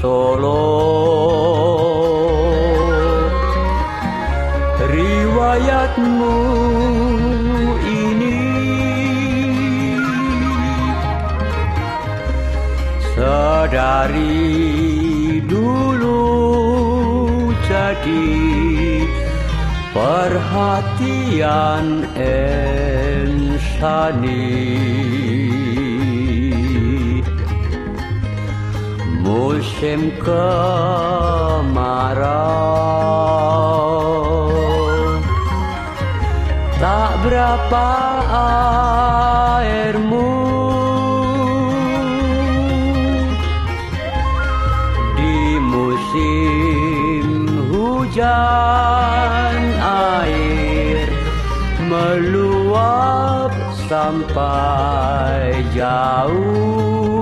Solo. Riwayatmu ini Sedari dulu jadi perhatian insani musim kemarau. Tak berapa airmu Di musim hujan air Meluap sampai jauh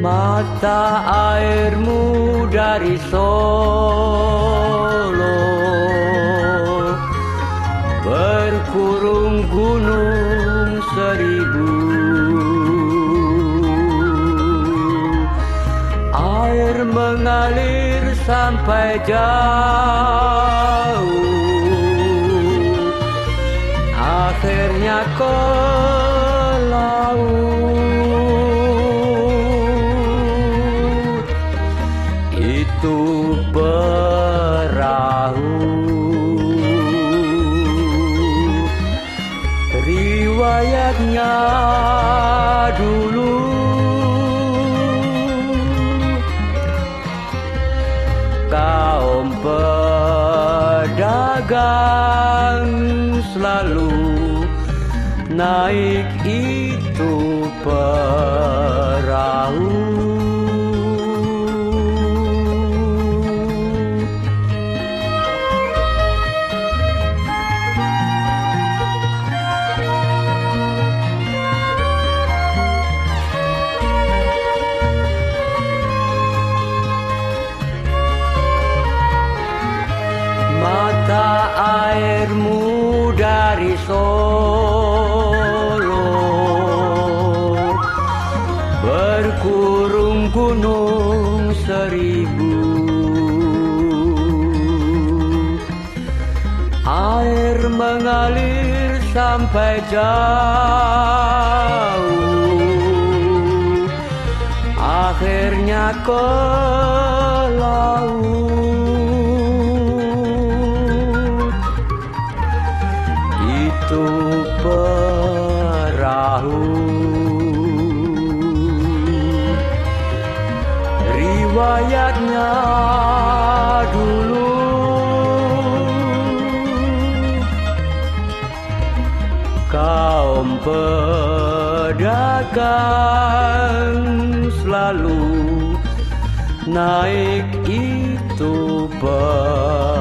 Mata airmu dari Solo. Berkurung gunung seribu. Air mengalir sampai jauh. Akhirnya ke riwayatnya dulu. Kaum pedagang selalu naik itu perahu airmu dari Solo. Berkurung gunung seribu. Air mengalir sampai jauh. Akhirnya ke laut riwayatnya dulu. Kaum pedagang selalu naik itu perahu